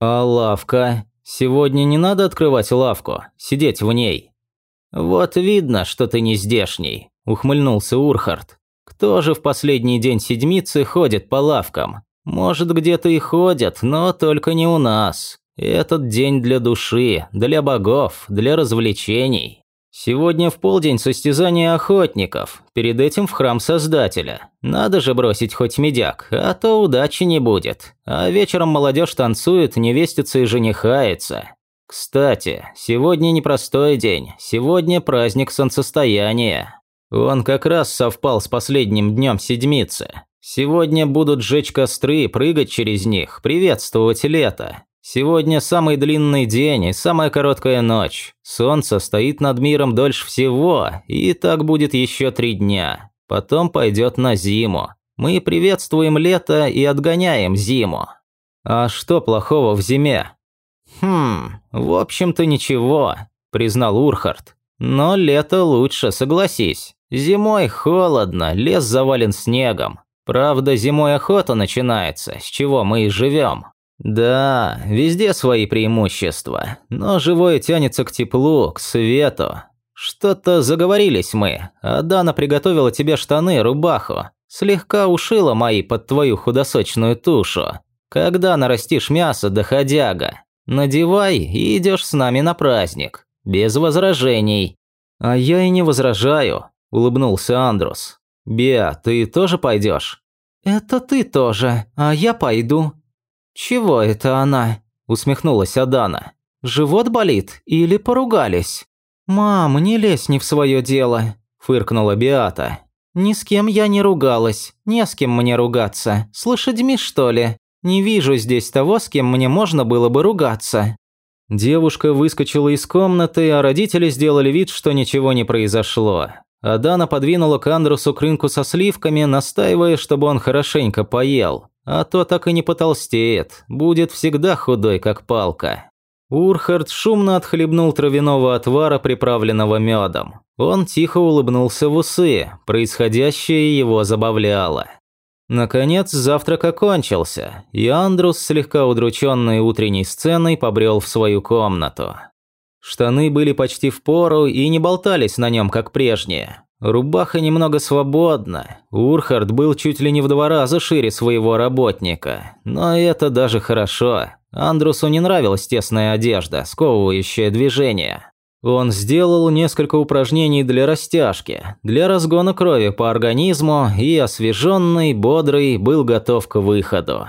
А лавка? Сегодня не надо открывать лавку, сидеть в ней. Вот видно, что ты не здешний, ухмыльнулся Урхард. Кто же в последний день седмицы ходит по лавкам? Может, где-то и ходят, но только не у нас. Этот день для души, для богов, для развлечений. Сегодня в полдень состязание охотников, перед этим в храм Создателя. Надо же бросить хоть медяк, а то удачи не будет. А вечером молодежь танцует, невестится и женихается. Кстати, сегодня непростой день, сегодня праздник солнцестояния. Он как раз совпал с последним днем седмицы. Сегодня будут жечь костры, прыгать через них, приветствовать лето. Сегодня самый длинный день и самая короткая ночь. Солнце стоит над миром дольше всего, и так будет еще три дня. Потом пойдет на зиму. Мы приветствуем лето и отгоняем зиму. А что плохого в зиме? Хм, в общем-то ничего, признал Урхард. Но лето лучше, согласись. Зимой холодно, лес завален снегом. Правда, зимой охота начинается, с чего мы и живем. Да, везде свои преимущества, но живое тянется к теплу, к свету. Что-то заговорились мы, а Дана приготовила тебе штаны, рубаху. Слегка ушила мои под твою худосочную тушу. Когда нарастишь мясо, доходяга, надевай и идешь с нами на праздник. Без возражений. А я и не возражаю, улыбнулся Андрус. Беа, ты тоже пойдешь? Это ты тоже, а я пойду, «Чего это она?» – усмехнулась Адана. «Живот болит или поругались?» «Мам, не лезь не в свое дело», – фыркнула Биата. «Ни с кем я не ругалась, не с кем мне ругаться. С лошадьми, что ли? Не вижу здесь того, с кем мне можно было бы ругаться». Девушка выскочила из комнаты, а родители сделали вид, что ничего не произошло. Адана подвинула к Андрусу крынку со сливками, настаивая, чтобы он хорошенько поел. А то так и не потолстеет, будет всегда худой, как палка. Урхард шумно отхлебнул травяного отвара, приправленного медом. Он тихо улыбнулся в усы, происходящее его забавляло. Наконец завтрак окончился, и Андрус, слегка удрученный утренней сценой, побрел в свою комнату. Штаны были почти в пору и не болтались на нем, как прежние. Рубаха немного свободна. Урхард был чуть ли не в два раза шире своего работника. Но это даже хорошо. Андрусу не нравилась тесная одежда, сковывающая движение. Он сделал несколько упражнений для растяжки, для разгона крови по организму и освеженный, бодрый, был готов к выходу.